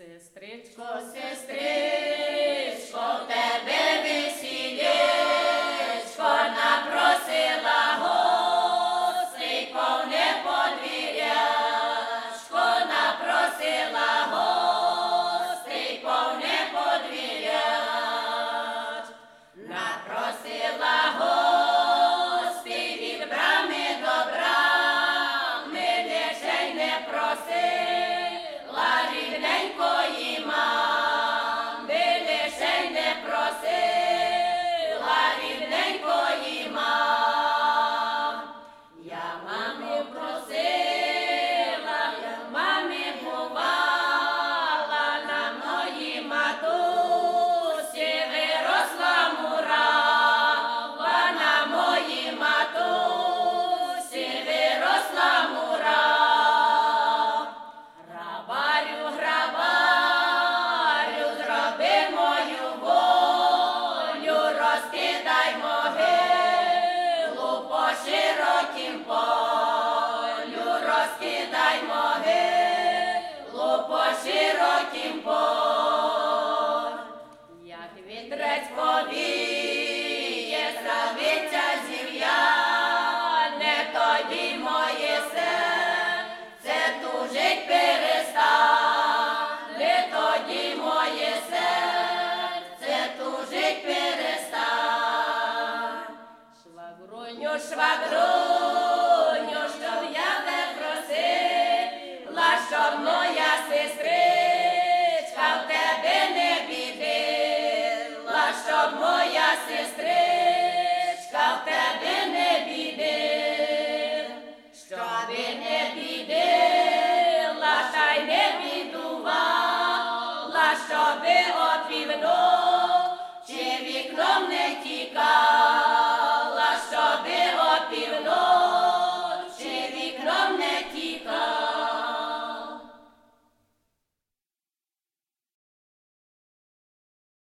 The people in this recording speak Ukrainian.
Você três, vocês três. Аби от вікно, чи вікном не